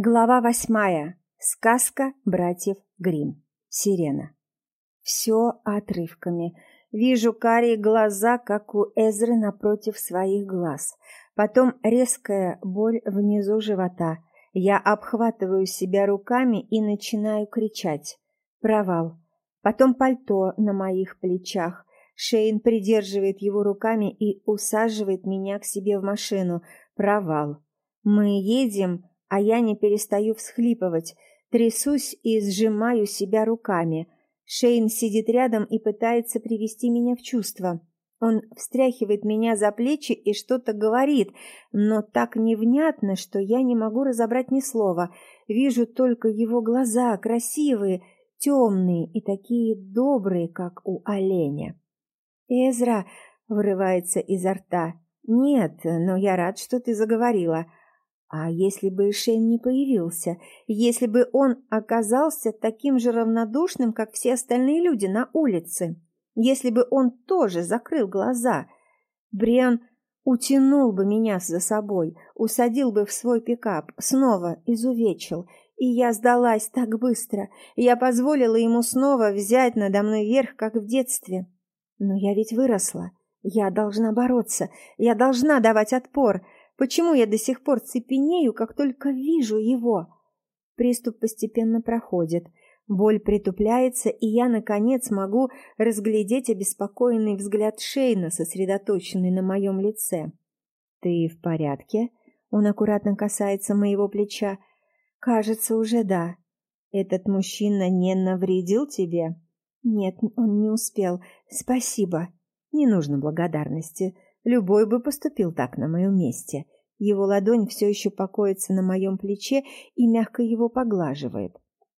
Глава восьмая. Сказка братьев Гримм. Сирена. Все отрывками. Вижу карие глаза, как у Эзры напротив своих глаз. Потом резкая боль внизу живота. Я обхватываю себя руками и начинаю кричать. Провал. Потом пальто на моих плечах. Шейн придерживает его руками и усаживает меня к себе в машину. Провал. Мы едем а я не перестаю всхлипывать, трясусь и сжимаю себя руками. Шейн сидит рядом и пытается привести меня в чувство. Он встряхивает меня за плечи и что-то говорит, но так невнятно, что я не могу разобрать ни слова. Вижу только его глаза, красивые, темные и такие добрые, как у оленя. «Эзра!» — вырывается изо рта. «Нет, но я рад, что ты заговорила. А если бы Шейн не появился, если бы он оказался таким же равнодушным, как все остальные люди на улице, если бы он тоже закрыл глаза, Бриан утянул бы меня за собой, усадил бы в свой пикап, снова изувечил, и я сдалась так быстро, я позволила ему снова взять надо мной верх, как в детстве. Но я ведь выросла, я должна бороться, я должна давать отпор — Почему я до сих пор цепенею, как только вижу его? Приступ постепенно проходит. Боль притупляется, и я, наконец, могу разглядеть обеспокоенный взгляд Шейна, сосредоточенный на моем лице. «Ты в порядке?» Он аккуратно касается моего плеча. «Кажется, уже да. Этот мужчина не навредил тебе?» «Нет, он не успел. Спасибо. Не нужно благодарности. Любой бы поступил так на моем месте. Его ладонь все еще покоится на моем плече и мягко его поглаживает.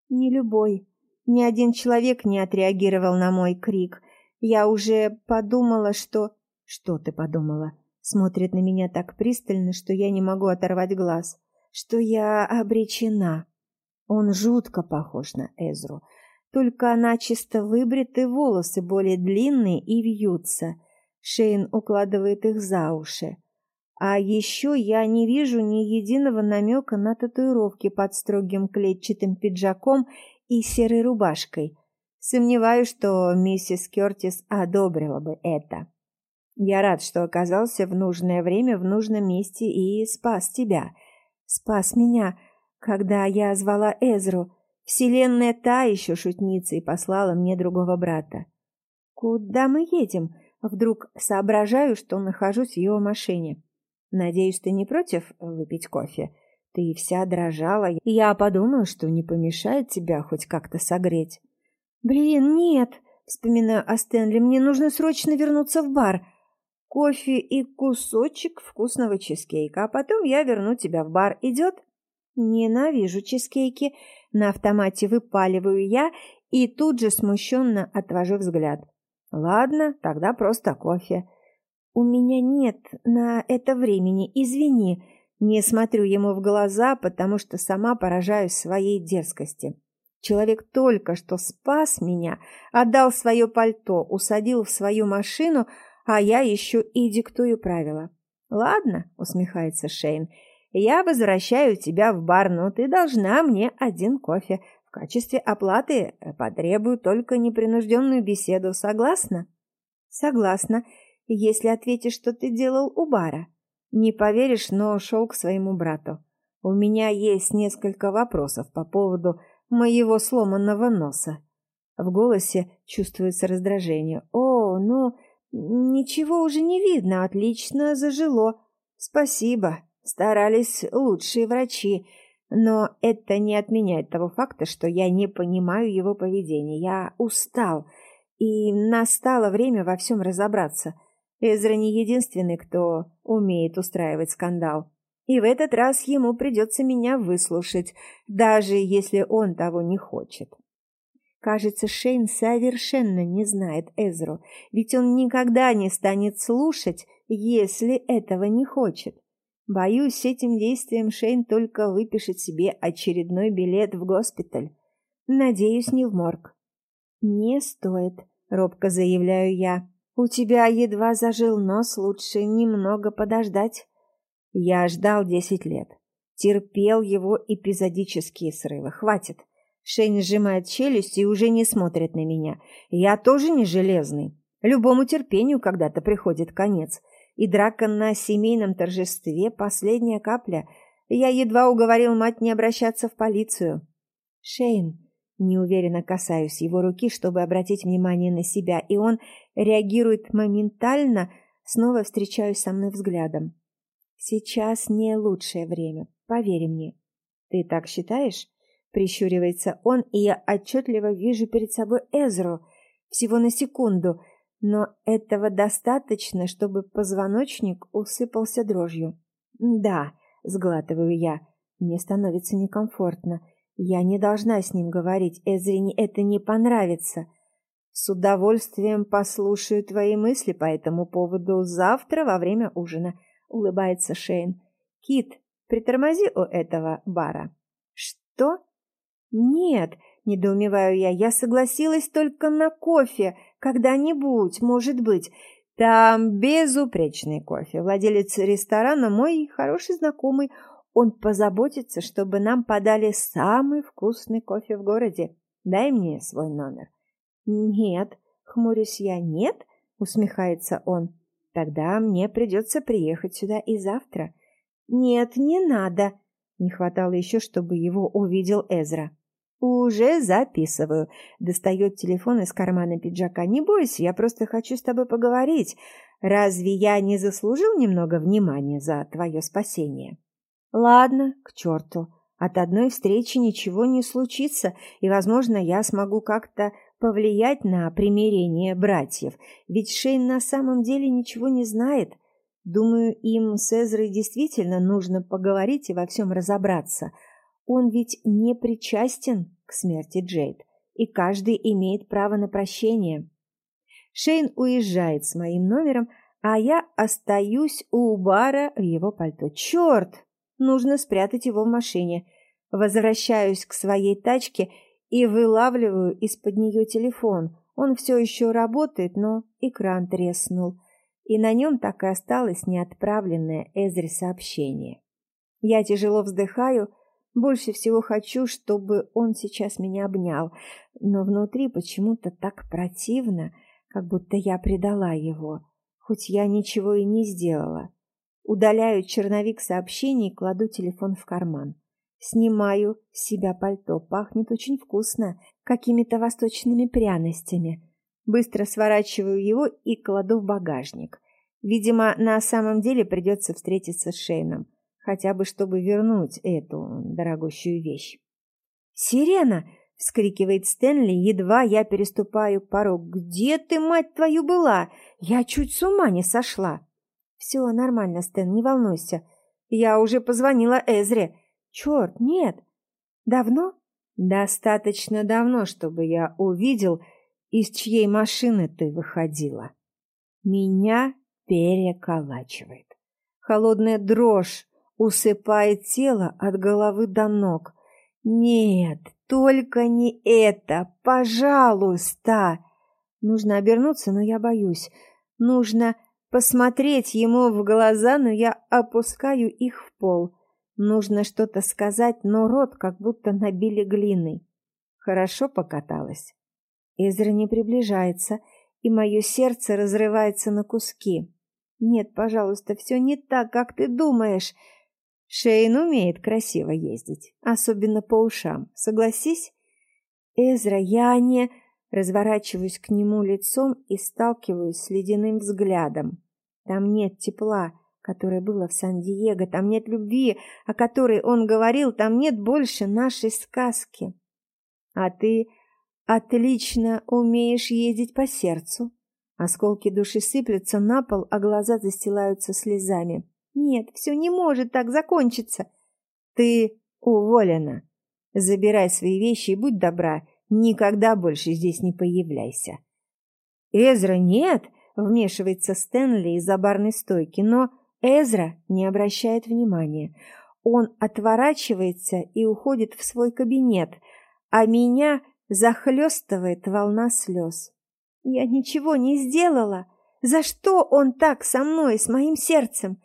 Не любой. Ни один человек не отреагировал на мой крик. Я уже подумала, что... Что ты подумала? Смотрит на меня так пристально, что я не могу оторвать глаз. Что я обречена. Он жутко похож на Эзру. Только начисто выбриты волосы более длинные и вьются — Шейн укладывает их за уши. А еще я не вижу ни единого намека на татуировки под строгим клетчатым пиджаком и серой рубашкой. Сомневаюсь, что миссис Кертис одобрила бы это. Я рад, что оказался в нужное время в нужном месте и спас тебя. Спас меня, когда я звала Эзру. Вселенная та еще шутница и послала мне другого брата. «Куда мы едем?» Вдруг соображаю, что нахожусь в его машине. Надеюсь, ты не против выпить кофе? Ты вся дрожала, я подумала, что не помешает тебя хоть как-то согреть. Блин, нет, вспоминаю о Стэнли, мне нужно срочно вернуться в бар. Кофе и кусочек вкусного чизкейка, а потом я верну тебя в бар. Идет? Ненавижу чизкейки. На автомате выпаливаю я и тут же смущенно отвожу взгляд. Ладно, тогда просто кофе. У меня нет на это времени, извини. Не смотрю ему в глаза, потому что сама поражаюсь своей дерзкости. Человек только что спас меня, отдал свое пальто, усадил в свою машину, а я еще и диктую правила. «Ладно», — усмехается Шейн, — «я возвращаю тебя в бар, но ты должна мне один кофе. В качестве оплаты э, потребую только непринужденную беседу. Согласна? Согласна, если ответишь, что ты делал у бара. Не поверишь, но шел к своему брату. У меня есть несколько вопросов по поводу моего сломанного носа. В голосе чувствуется раздражение. О, ну, ничего уже не видно, отлично зажило. Спасибо, старались лучшие врачи. Но это не отменяет того факта, что я не понимаю его поведения. Я устал, и настало время во всем разобраться. Эзра не единственный, кто умеет устраивать скандал. И в этот раз ему придется меня выслушать, даже если он того не хочет. Кажется, Шейн совершенно не знает Эзру, ведь он никогда не станет слушать, если этого не хочет. Боюсь, этим действием Шейн только выпишет себе очередной билет в госпиталь. Надеюсь, не в морг. Не стоит, робко заявляю я. У тебя едва зажил нос, лучше немного подождать. Я ждал десять лет. терпел его эпизодические срывы. Хватит. Шейн сжимает челюсть и уже не смотрит на меня. Я тоже не железный. Любому терпению когда-то приходит конец. И драка на семейном торжестве – последняя капля. Я едва уговорил мать не обращаться в полицию. Шейн, неуверенно касаюсь его руки, чтобы обратить внимание на себя, и он реагирует моментально, снова встречаюсь со мной взглядом. Сейчас не лучшее время, поверь мне. Ты так считаешь? Прищуривается он, и я отчетливо вижу перед собой Эзру. Всего на секунду, но этого достаточно, чтобы позвоночник усыпался дрожью. «Да», — сглатываю я, — «мне становится некомфортно. Я не должна с ним говорить, Эзрине это не понравится». «С удовольствием послушаю твои мысли по этому поводу завтра во время ужина», — улыбается Шейн. «Кит, притормози у этого бара». «Что?» «Нет», — недоумеваю я, — «я согласилась только на кофе. Когда-нибудь, может быть. Там безупречный кофе. Владелец ресторана мой хороший знакомый. Он позаботится, чтобы нам подали самый вкусный кофе в городе. Дай мне свой номер». «Нет», — хмурюсь я, — «нет?» — усмехается он. «Тогда мне придется приехать сюда и завтра». «Нет, не надо». Не хватало еще, чтобы его увидел Эзра. «Уже записываю». Достает телефон из кармана пиджака. «Не бойся, я просто хочу с тобой поговорить. Разве я не заслужил немного внимания за твое спасение?» «Ладно, к черту. От одной встречи ничего не случится, и, возможно, я смогу как-то повлиять на примирение братьев, ведь Шейн на самом деле ничего не знает. Думаю, им с Эзрой действительно нужно поговорить и во всем разобраться – он ведь не причастен к смерти Джейд, и каждый имеет право на прощение. Шейн уезжает с моим номером, а я остаюсь у бара в его пальто. Черт! Нужно спрятать его в машине. Возвращаюсь к своей тачке и вылавливаю из-под нее телефон. Он все еще работает, но экран треснул, и на нем так и осталось неотправленное Эзри сообщение. Я тяжело вздыхаю больше всего хочу, чтобы он сейчас меня обнял, но внутри почему-то так противно, как будто я предала его, хоть я ничего и не сделала. Удаляю черновик сообщений и кладу телефон в карман. Снимаю с себя пальто, пахнет очень вкусно, какими-то восточными пряностями. Быстро сворачиваю его и кладу в багажник. Видимо, на самом деле придется встретиться с Шейном хотя бы чтобы вернуть эту дорогущую вещь. «Сирена!» — вскрикивает Стэнли, едва я переступаю порог. «Где ты, мать твою, была? Я чуть с ума не сошла!» «Все нормально, Стэн, не волнуйся. Я уже позвонила Эзре. Черт, нет. Давно?» «Достаточно давно, чтобы я увидел, из чьей машины ты выходила». Меня переколачивает. Холодная дрожь усыпает тело от головы до ног. Нет, только не это, пожалуйста. Нужно обернуться, но я боюсь. Нужно посмотреть ему в глаза, но я опускаю их в пол. Нужно что-то сказать, но рот как будто набили глиной. Хорошо покаталась. Эзра не приближается, и мое сердце разрывается на куски. Нет, пожалуйста, все не так, как ты думаешь. Шейн умеет красиво ездить, особенно по ушам, согласись? Эзра, я не... Разворачиваюсь к нему лицом и сталкиваюсь с ледяным взглядом. Там нет тепла, которое было в Сан-Диего, там нет любви, о которой он говорил, там нет больше нашей сказки. А ты отлично умеешь ездить по сердцу. Осколки души сыплются на пол, а глаза застилаются слезами. Нет, все не может так закончиться. Ты уволена. Забирай свои вещи и будь добра, никогда больше здесь не появляйся. Эзра, нет, вмешивается Стэнли из-за барной стойки, но Эзра не обращает внимания. Он отворачивается и уходит в свой кабинет, а меня захлестывает волна слез. Я ничего не сделала. За что он так со мной, с моим сердцем?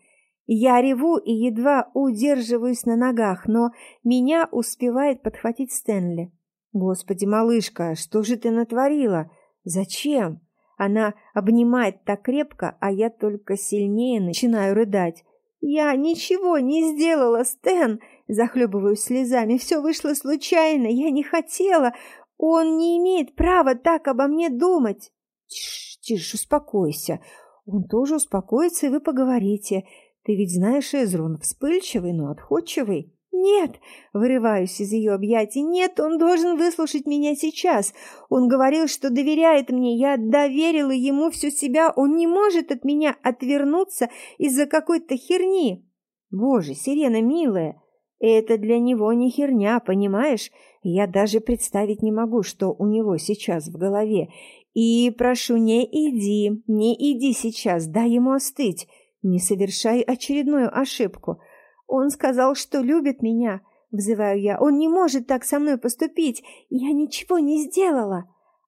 Я реву и едва удерживаюсь на ногах, но меня успевает подхватить Стэнли. «Господи, малышка, что же ты натворила? Зачем?» Она обнимает так крепко, а я только сильнее начинаю рыдать. «Я ничего не сделала, Стэн!» Захлебываюсь слезами. «Все вышло случайно, я не хотела. Он не имеет права так обо мне думать!» «Тише, тише, успокойся. Он тоже успокоится, и вы поговорите. Ты ведь знаешь Эзру, вспыльчивый, но отходчивый». «Нет!» — вырываюсь из ее объятий. «Нет, он должен выслушать меня сейчас. Он говорил, что доверяет мне. Я доверила ему всю себя. Он не может от меня отвернуться из-за какой-то херни». «Боже, Сирена, милая, это для него не херня, понимаешь? Я даже представить не могу, что у него сейчас в голове. И прошу, не иди, не иди сейчас, дай ему остыть. Не совершай очередную ошибку». Он сказал, что любит меня, взываю я. Он не может так со мной поступить. Я ничего не сделала.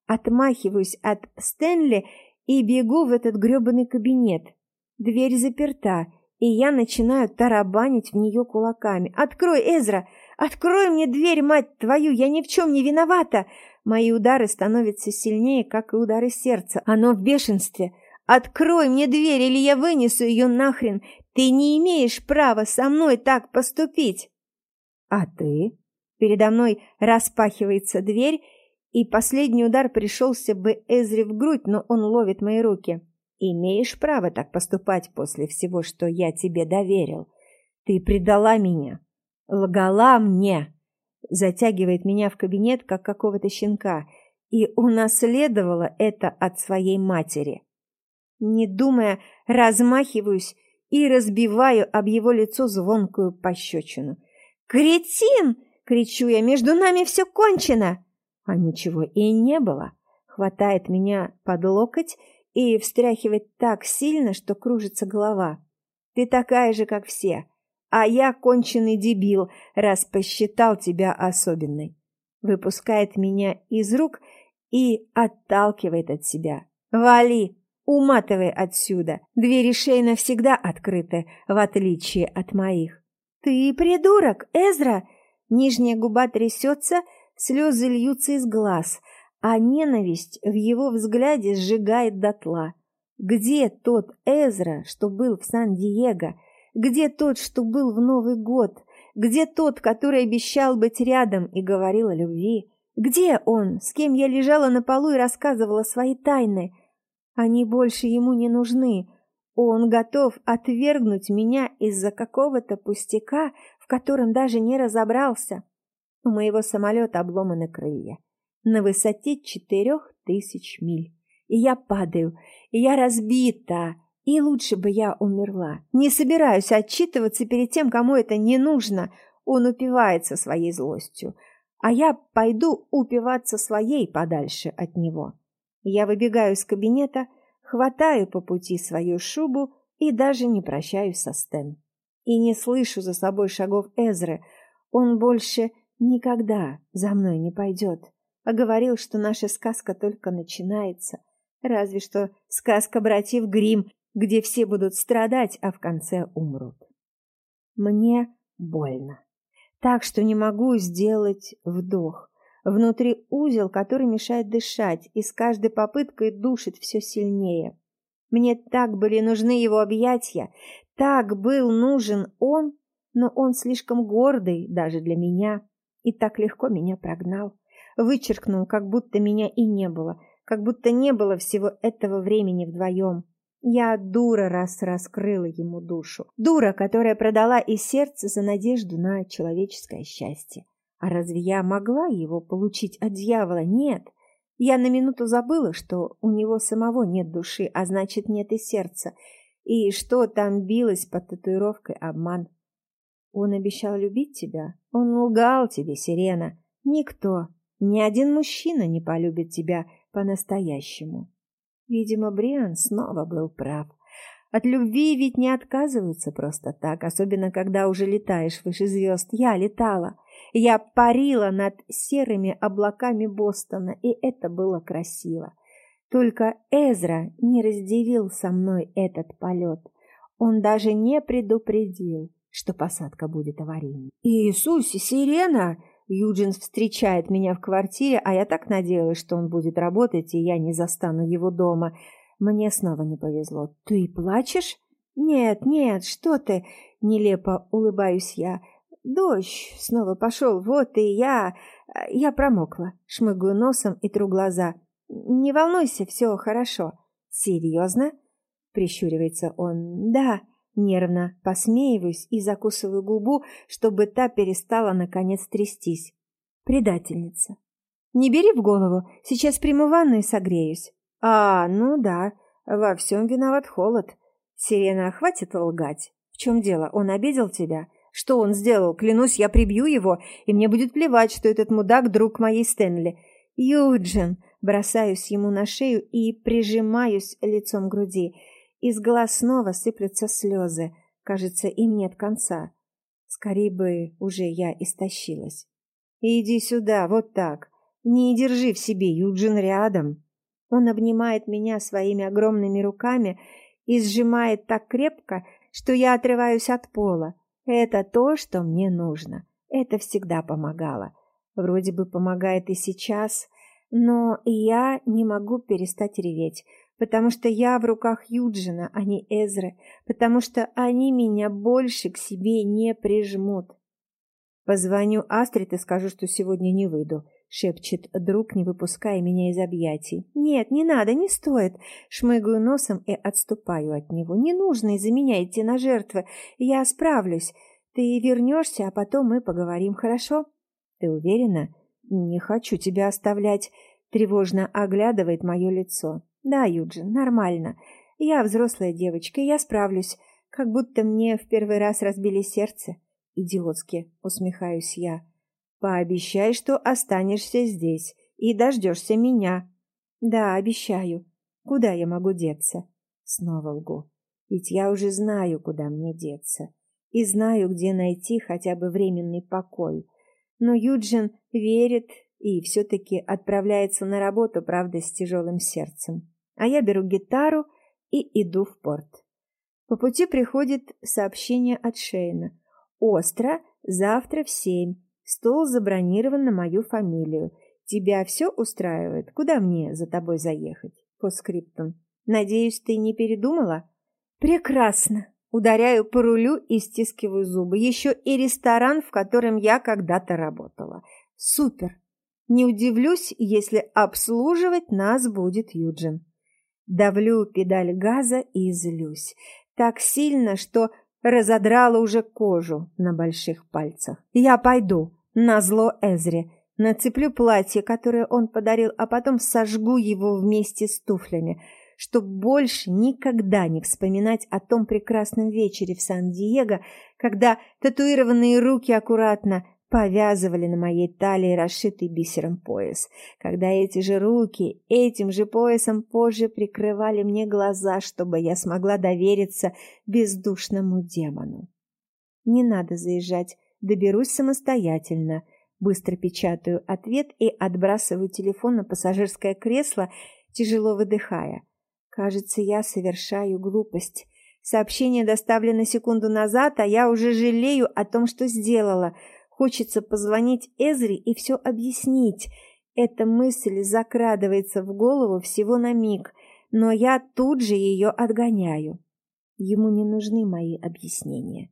Отмахиваюсь от Стэнли и бегу в этот грёбаный кабинет. Дверь заперта, и я начинаю тарабанить в нее кулаками. «Открой, Эзра! Открой мне дверь, мать твою! Я ни в чем не виновата!» Мои удары становятся сильнее, как и удары сердца. Оно в бешенстве. «Открой мне дверь, или я вынесу ее нахрен! Ты не имеешь права со мной так поступить!» «А ты?» Передо мной распахивается дверь, и последний удар пришелся бы Эзри в грудь, но он ловит мои руки. «Имеешь право так поступать после всего, что я тебе доверил. Ты предала меня, лгала мне!» Затягивает меня в кабинет, как какого-то щенка, и унаследовала это от своей матери. Не думая, размахиваюсь и разбиваю об его лицо звонкую пощечину. «Кретин!» — кричу я. «Между нами все кончено!» А ничего и не было. Хватает меня под локоть и встряхивает так сильно, что кружится голова. «Ты такая же, как все, а я конченый дебил, раз посчитал тебя особенной». Выпускает меня из рук и отталкивает от себя. «Вали!» Уматывай отсюда. Двери Шейна всегда открыты, в отличие от моих. Ты придурок, Эзра! Нижняя губа трясется, слезы льются из глаз, а ненависть в его взгляде сжигает дотла. Где тот Эзра, что был в Сан-Диего? Где тот, что был в Новый год? Где тот, который обещал быть рядом и говорил о любви? Где он, с кем я лежала на полу и рассказывала свои тайны? Они больше ему не нужны. Он готов отвергнуть меня из-за какого-то пустяка, в котором даже не разобрался. У моего самолета обломаны крылья. На высоте четырех тысяч миль. И я падаю, и я разбита, и лучше бы я умерла. Не собираюсь отчитываться перед тем, кому это не нужно. Он упивается своей злостью. А я пойду упиваться своей подальше от него. Я выбегаю из кабинета, хватаю по пути свою шубу и даже не прощаюсь со Стэн. И не слышу за собой шагов Эзры. Он больше никогда за мной не пойдет. А говорил, что наша сказка только начинается. Разве что сказка братьев Грим, где все будут страдать, а в конце умрут. Мне больно. Так что не могу сделать вдох. Внутри узел, который мешает дышать, и с каждой попыткой душит все сильнее. Мне так были нужны его объятия, так был нужен он, но он слишком гордый даже для меня и так легко меня прогнал. Вычеркнул, как будто меня и не было, как будто не было всего этого времени вдвоем. Я дура, раз раскрыла ему душу. Дура, которая продала и сердце за надежду на человеческое счастье. А разве я могла его получить от дьявола? Нет. Я на минуту забыла, что у него самого нет души, а значит, нет и сердца. И что там билось под татуировкой обман. Он обещал любить тебя. Он лгал тебе, Сирена. Никто, ни один мужчина не полюбит тебя по-настоящему. Видимо, Бриан снова был прав. От любви ведь не отказываются просто так, особенно когда уже летаешь выше звезд. Я летала. Я парила над серыми облаками Бостона, и это было красиво. Только Эзра не разделил со мной этот полет. Он даже не предупредил, что посадка будет аварийной. «Иисусе, сирена!» Юджин встречает меня в квартире, а я так надеялась, что он будет работать, и я не застану его дома. Мне снова не повезло. «Ты плачешь?» «Нет, нет, что ты!» — нелепо улыбаюсь я. «Дождь снова пошел, вот и я... Я промокла». Шмыгаю носом и тру глаза. «Не волнуйся, все хорошо». «Серьезно?» — прищуривается он. «Да». Нервно посмеиваюсь и закусываю губу, чтобы та перестала наконец трястись. Предательница. Не бери в голову, сейчас приму ванну и согреюсь. А, ну да, во всем виноват холод. Сирена, хватит лгать. В чем дело, он обидел тебя? Что он сделал? Клянусь, я прибью его, и мне будет плевать, что этот мудак друг моей Стэнли. Юджин, бросаюсь ему на шею и прижимаюсь лицом к груди. Из глаз снова сыплются слезы. Кажется, им нет конца. Скорее бы уже я истощилась. «Иди сюда, вот так. Не держи в себе, Юджин рядом». Он обнимает меня своими огромными руками и сжимает так крепко, что я отрываюсь от пола. Это то, что мне нужно. Это всегда помогало. Вроде бы помогает и сейчас, но я не могу перестать реветь потому что я в руках Юджина, а не Эзры, потому что они меня больше к себе не прижмут. Позвоню Астрид и скажу, что сегодня не выйду, шепчет друг, не выпуская меня из объятий. Нет, не надо, не стоит. Шмыгаю носом и отступаю от него. Не нужно из-за меня идти на жертвы. Я справлюсь. Ты вернешься, а потом мы поговорим, хорошо? Ты уверена? Не хочу тебя оставлять. Тревожно оглядывает мое лицо. Да, Юджин, нормально. Я взрослая девочка, я справлюсь. Как будто мне в первый раз разбили сердце. Идиотски, усмехаюсь я. Пообещай, что останешься здесь и дождешься меня. Да, обещаю. Куда я могу деться? Снова лгу. Ведь я уже знаю, куда мне деться. И знаю, где найти хотя бы временный покой. Но Юджин верит и все-таки отправляется на работу, правда, с тяжелым сердцем а я беру гитару и иду в порт. По пути приходит сообщение от Шейна. «Остро, завтра в семь. Стол забронирован на мою фамилию. Тебя все устраивает? Куда мне за тобой заехать?» По скриптум. «Надеюсь, ты не передумала?» «Прекрасно!» Ударяю по рулю и стискиваю зубы. Еще и ресторан, в котором я когда-то работала. Супер! Не удивлюсь, если обслуживать нас будет Юджин. Давлю педаль газа и злюсь. Так сильно, что разодрала уже кожу на больших пальцах. Я пойду, на зло Эзре, нацеплю платье, которое он подарил, а потом сожгу его вместе с туфлями, чтобы больше никогда не вспоминать о том прекрасном вечере в Сан-Диего, когда татуированные руки аккуратно повязывали на моей талии расшитый бисером пояс, когда эти же руки этим же поясом позже прикрывали мне глаза, чтобы я смогла довериться бездушному демону. Не надо заезжать, доберусь самостоятельно. Быстро печатаю ответ и отбрасываю телефон на пассажирское кресло, тяжело выдыхая. Кажется, я совершаю глупость. Сообщение доставлено секунду назад, а я уже жалею о том, что сделала — Хочется позвонить Эзри и все объяснить. Эта мысль закрадывается в голову всего на миг, но я тут же ее отгоняю. Ему не нужны мои объяснения.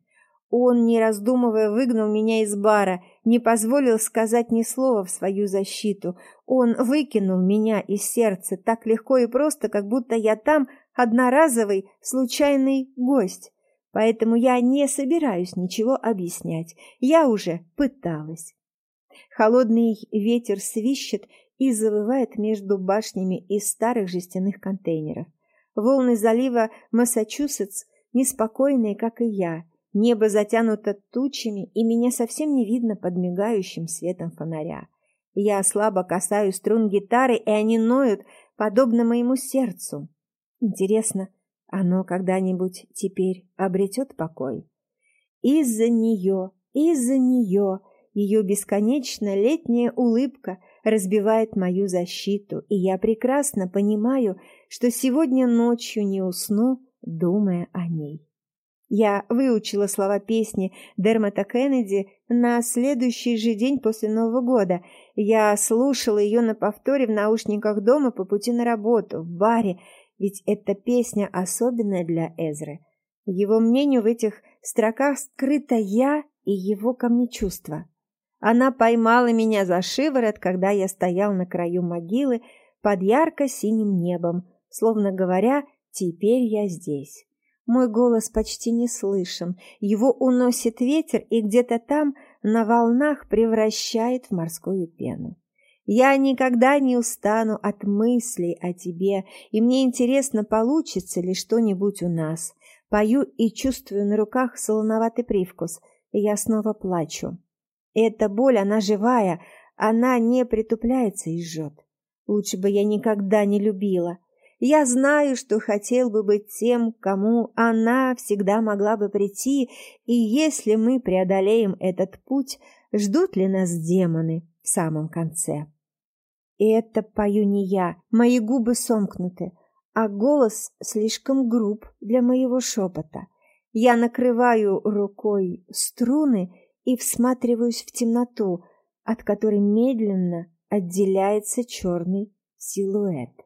Он, не раздумывая, выгнал меня из бара, не позволил сказать ни слова в свою защиту. Он выкинул меня из сердца так легко и просто, как будто я там одноразовый случайный гость. Поэтому я не собираюсь ничего объяснять. Я уже пыталась. Холодный ветер свищет и завывает между башнями из старых жестяных контейнеров. Волны залива Массачусетс неспокойные, как и я. Небо затянуто тучами, и меня совсем не видно под мигающим светом фонаря. Я слабо касаюсь струн гитары, и они ноют, подобно моему сердцу. Интересно, оно когда-нибудь теперь обретет покой? Из-за нее, из-за нее ее бесконечно летняя улыбка разбивает мою защиту, и я прекрасно понимаю, что сегодня ночью не усну, думая о ней. Я выучила слова песни Дермата Кеннеди на следующий же день после Нового года. Я слушала ее на повторе в наушниках дома по пути на работу, в баре, ведь эта песня особенная для Эзры. Его мнению в этих строках скрыто я и его ко мне чувства. Она поймала меня за шиворот, когда я стоял на краю могилы под ярко-синим небом, словно говоря «теперь я здесь». Мой голос почти не слышен, его уносит ветер и где-то там на волнах превращает в морскую пену. Я никогда не устану от мыслей о тебе, и мне интересно, получится ли что-нибудь у нас. Пою и чувствую на руках солоноватый привкус, и я снова плачу. Эта боль, она живая, она не притупляется и жжет. Лучше бы я никогда не любила. Я знаю, что хотел бы быть тем, кому она всегда могла бы прийти, и если мы преодолеем этот путь, ждут ли нас демоны в самом конце? И это пою не я, мои губы сомкнуты, а голос слишком груб для моего шепота. Я накрываю рукой струны и всматриваюсь в темноту, от которой медленно отделяется черный силуэт.